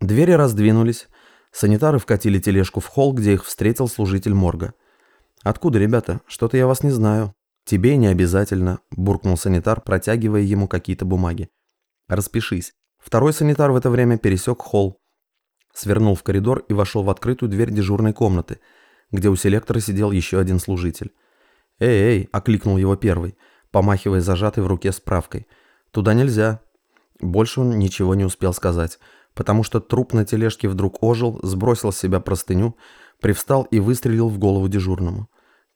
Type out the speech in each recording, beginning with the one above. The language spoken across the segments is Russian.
Двери раздвинулись, санитары вкатили тележку в холл, где их встретил служитель морга. «Откуда, ребята? Что-то я вас не знаю». «Тебе не обязательно», – буркнул санитар, протягивая ему какие-то бумаги. «Распишись». Второй санитар в это время пересек холл, свернул в коридор и вошел в открытую дверь дежурной комнаты, где у селектора сидел еще один служитель. «Эй, эй!» – окликнул его первый, помахивая зажатой в руке справкой. «Туда нельзя». Больше он ничего не успел сказать, потому что труп на тележке вдруг ожил, сбросил с себя простыню, привстал и выстрелил в голову дежурному.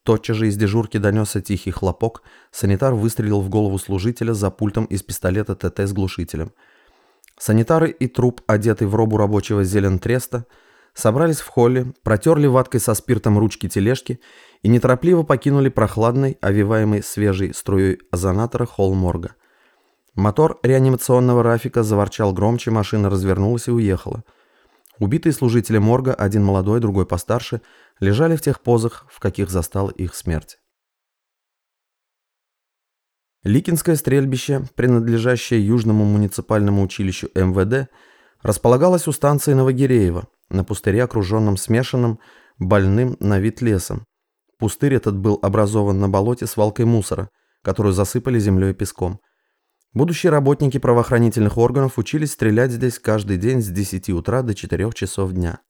Тотчас же из дежурки донесся тихий хлопок, санитар выстрелил в голову служителя за пультом из пистолета ТТ с глушителем. Санитары и труп, одетый в робу рабочего зелен-треста, собрались в холле, протерли ваткой со спиртом ручки тележки и неторопливо покинули прохладный, овиваемый свежей струей озонатора холл морга. Мотор реанимационного Рафика заворчал громче, машина развернулась и уехала. Убитые служители морга, один молодой, другой постарше, лежали в тех позах, в каких застала их смерть. Ликинское стрельбище, принадлежащее Южному муниципальному училищу МВД, располагалось у станции Новогиреево, на пустыре, окруженном смешанным, больным на вид лесом. Пустырь этот был образован на болоте с валкой мусора, которую засыпали землей и песком. Будущие работники правоохранительных органов учились стрелять здесь каждый день с 10 утра до 4 часов дня.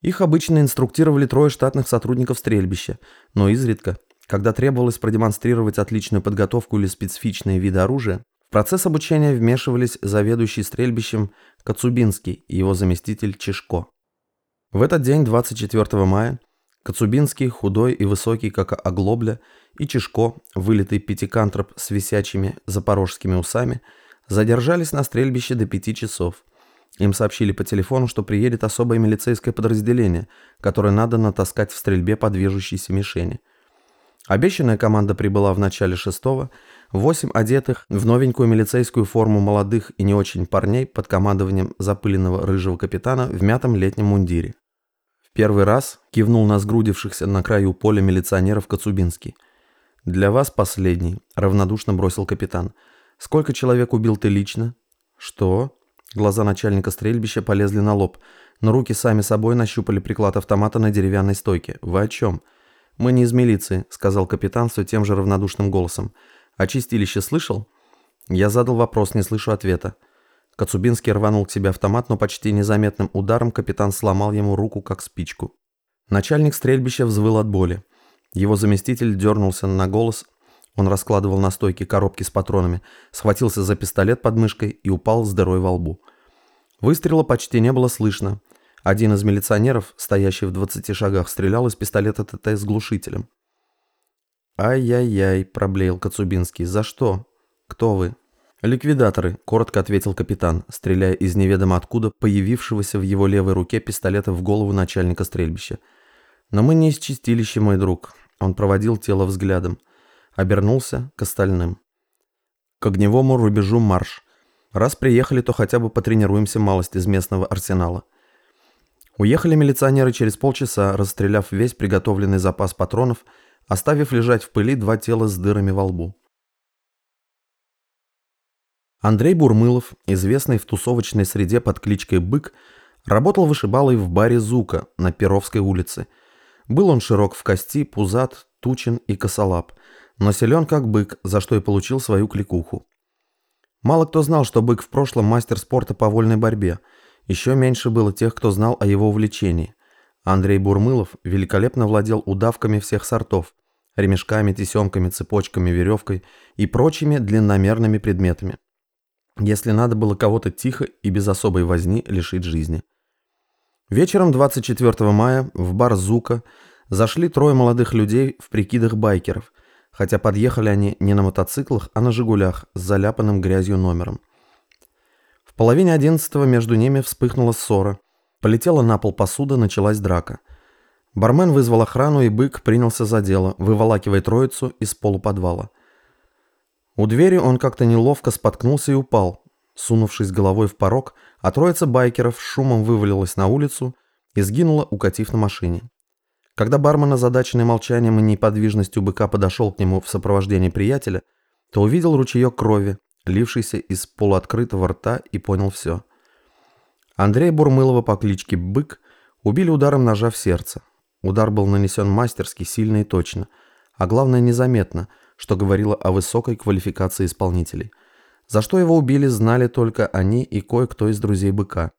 Их обычно инструктировали трое штатных сотрудников стрельбища, но изредка, когда требовалось продемонстрировать отличную подготовку или специфичные виды оружия, в процесс обучения вмешивались заведующий стрельбищем Коцубинский и его заместитель Чешко. В этот день, 24 мая, Коцубинский, худой и высокий, как оглобля, и Чешко, вылитый пятикантроп с висячими запорожскими усами, задержались на стрельбище до пяти часов. Им сообщили по телефону, что приедет особое милицейское подразделение, которое надо натаскать в стрельбе по движущейся мишени. Обещанная команда прибыла в начале шестого, восемь одетых в новенькую милицейскую форму молодых и не очень парней под командованием запыленного рыжего капитана в мятом летнем мундире. Первый раз кивнул на сгрудившихся на краю поля милиционеров Коцубинский. «Для вас последний», — равнодушно бросил капитан. «Сколько человек убил ты лично?» «Что?» Глаза начальника стрельбища полезли на лоб, но руки сами собой нащупали приклад автомата на деревянной стойке. «Вы о чем?» «Мы не из милиции», — сказал капитан все тем же равнодушным голосом. «А чистилище слышал?» Я задал вопрос, не слышу ответа. Коцубинский рванул к себе автомат, но почти незаметным ударом капитан сломал ему руку, как спичку. Начальник стрельбища взвыл от боли. Его заместитель дернулся на голос. Он раскладывал на стойке коробки с патронами, схватился за пистолет под мышкой и упал с дырой во лбу. Выстрела почти не было слышно. Один из милиционеров, стоящий в 20 шагах, стрелял из пистолета ТТ с глушителем. «Ай-яй-яй», – проблеял Коцубинский. «За что? Кто вы?» «Ликвидаторы», – коротко ответил капитан, стреляя из неведомо откуда появившегося в его левой руке пистолета в голову начальника стрельбища. «Но мы не из чистилища, мой друг». Он проводил тело взглядом. Обернулся к остальным. «К огневому рубежу марш. Раз приехали, то хотя бы потренируемся малость из местного арсенала». Уехали милиционеры через полчаса, расстреляв весь приготовленный запас патронов, оставив лежать в пыли два тела с дырами во лбу. Андрей Бурмылов, известный в тусовочной среде под кличкой «Бык», работал вышибалой в баре «Зука» на Перовской улице. Был он широк в кости, пузат, тучен и косолап, но силен как бык, за что и получил свою кликуху. Мало кто знал, что бык в прошлом мастер спорта по вольной борьбе. Еще меньше было тех, кто знал о его увлечении. Андрей Бурмылов великолепно владел удавками всех сортов, ремешками, тесемками, цепочками, веревкой и прочими длинномерными предметами если надо было кого-то тихо и без особой возни лишить жизни. Вечером 24 мая в бар «Зука» зашли трое молодых людей в прикидах байкеров, хотя подъехали они не на мотоциклах, а на «Жигулях» с заляпанным грязью номером. В половине одиннадцатого между ними вспыхнула ссора, полетела на пол посуда, началась драка. Бармен вызвал охрану, и бык принялся за дело, выволакивая троицу из полуподвала. У двери он как-то неловко споткнулся и упал, сунувшись головой в порог, а троица байкеров шумом вывалилась на улицу и сгинула, укатив на машине. Когда бармен, озадаченный молчанием и неподвижностью быка, подошел к нему в сопровождении приятеля, то увидел ручеек крови, лившийся из полуоткрытого рта и понял все. Андрея Бурмылова по кличке Бык убили ударом ножа в сердце. Удар был нанесен мастерски, сильно и точно, а главное незаметно, что говорило о высокой квалификации исполнителей. За что его убили, знали только они и кое-кто из друзей Быка.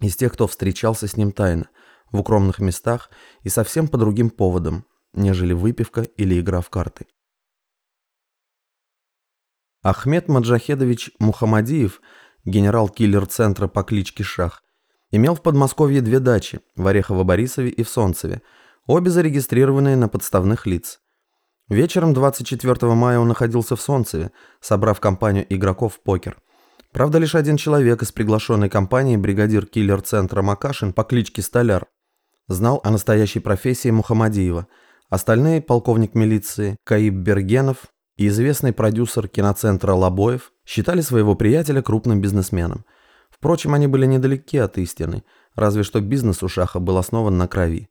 Из тех, кто встречался с ним тайно, в укромных местах и совсем по другим поводам, нежели выпивка или игра в карты. Ахмед Маджахедович Мухамадиев, генерал-киллер центра по кличке Шах, имел в Подмосковье две дачи, в Орехово-Борисове и в Солнцеве, обе зарегистрированные на подставных лиц. Вечером 24 мая он находился в Солнцеве, собрав компанию игроков в покер. Правда, лишь один человек из приглашенной компании, бригадир киллер-центра Макашин по кличке Столяр, знал о настоящей профессии Мухамадиева. Остальные – полковник милиции Каиб Бергенов и известный продюсер киноцентра Лобоев считали своего приятеля крупным бизнесменом. Впрочем, они были недалеки от истины, разве что бизнес у Шаха был основан на крови.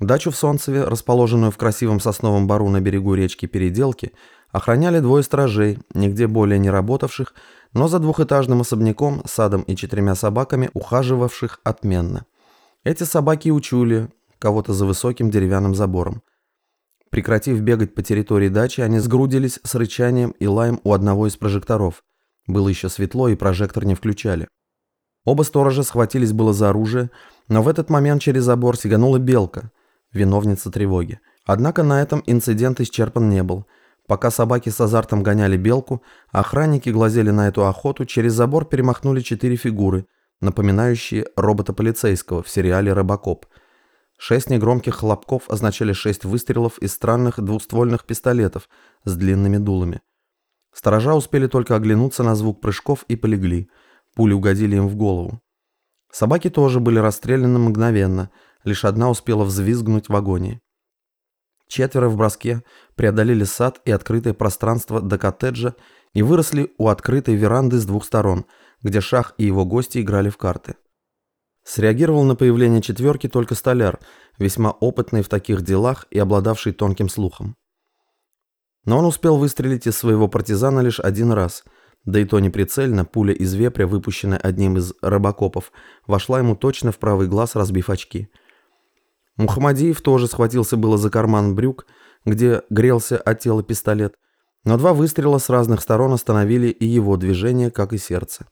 Дачу в Солнцеве, расположенную в красивом сосновом бару на берегу речки Переделки, охраняли двое стражей, нигде более не работавших, но за двухэтажным особняком, садом и четырьмя собаками, ухаживавших отменно. Эти собаки учули кого-то за высоким деревянным забором. Прекратив бегать по территории дачи, они сгрудились с рычанием и лаем у одного из прожекторов. Было еще светло, и прожектор не включали. Оба сторожа схватились было за оружие, но в этот момент через забор сиганула белка, виновница тревоги. Однако на этом инцидент исчерпан не был. Пока собаки с азартом гоняли белку, охранники глазели на эту охоту, через забор перемахнули четыре фигуры, напоминающие робота полицейского в сериале «Робокоп», Шесть негромких хлопков означали шесть выстрелов из странных двуствольных пистолетов с длинными дулами. Сторожа успели только оглянуться на звук прыжков и полегли. Пули угодили им в голову. Собаки тоже были расстреляны мгновенно, лишь одна успела взвизгнуть в агонии. Четверо в броске преодолели сад и открытое пространство до коттеджа и выросли у открытой веранды с двух сторон, где Шах и его гости играли в карты. Среагировал на появление четверки только столяр, весьма опытный в таких делах и обладавший тонким слухом. Но он успел выстрелить из своего партизана лишь один раз, да и то неприцельно, пуля из вепря, выпущенная одним из рыбакопов, вошла ему точно в правый глаз, разбив очки. Мухаммадиев тоже схватился было за карман брюк, где грелся от тела пистолет, но два выстрела с разных сторон остановили и его движение, как и сердце.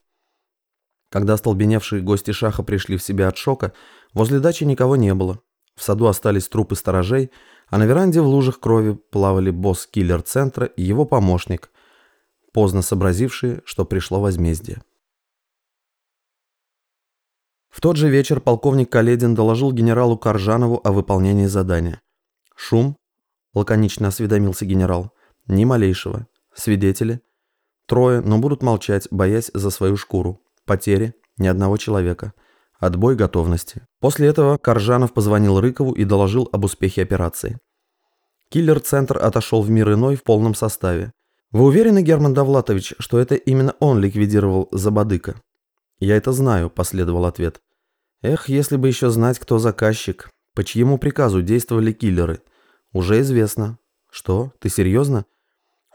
Когда остолбеневшие гости Шаха пришли в себя от шока, возле дачи никого не было. В саду остались трупы сторожей, а на веранде в лужах крови плавали босс-киллер центра и его помощник, поздно сообразившие, что пришло возмездие. В тот же вечер полковник Каледин доложил генералу Каржанову о выполнении задания. «Шум?» – лаконично осведомился генерал. «Ни малейшего. Свидетели?» «Трое, но будут молчать, боясь за свою шкуру. Потери – ни одного человека. Отбой готовности. После этого Коржанов позвонил Рыкову и доложил об успехе операции. Киллер-центр отошел в мир иной в полном составе. Вы уверены, Герман Давлатович, что это именно он ликвидировал Забадыка? Я это знаю, последовал ответ. Эх, если бы еще знать, кто заказчик. По чьему приказу действовали киллеры? Уже известно. Что? Ты серьезно?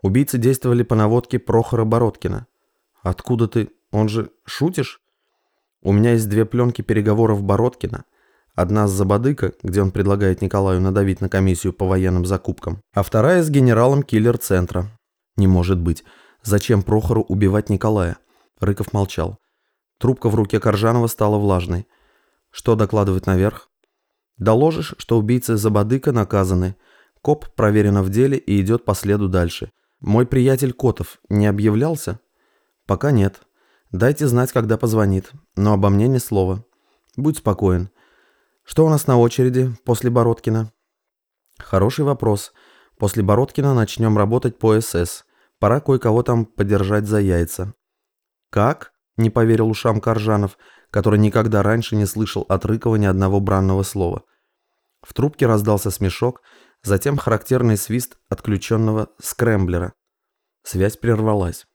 Убийцы действовали по наводке Прохора Бородкина. Откуда ты? Он же... Шутишь? У меня есть две пленки переговоров Бородкина. Одна с Забадыка, где он предлагает Николаю надавить на комиссию по военным закупкам, а вторая с генералом киллер-центра. Не может быть. Зачем Прохору убивать Николая? Рыков молчал. Трубка в руке Коржанова стала влажной. Что докладывать наверх? Доложишь, что убийцы Забадыка наказаны. Коп проверено в деле и идет по следу дальше. Мой приятель Котов не объявлялся? Пока нет. Дайте знать, когда позвонит, но обо мне ни слова. Будь спокоен. Что у нас на очереди после Бородкина? Хороший вопрос. После Бородкина начнем работать по СС. Пора кое-кого там подержать за яйца. Как? Не поверил ушам Коржанов, который никогда раньше не слышал от Рыкова ни одного бранного слова. В трубке раздался смешок, затем характерный свист отключенного скрэмблера. Связь прервалась.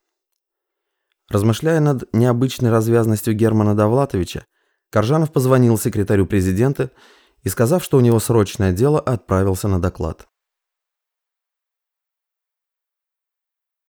Размышляя над необычной развязностью Германа Довлатовича, Коржанов позвонил секретарю президента и, сказав, что у него срочное дело, отправился на доклад.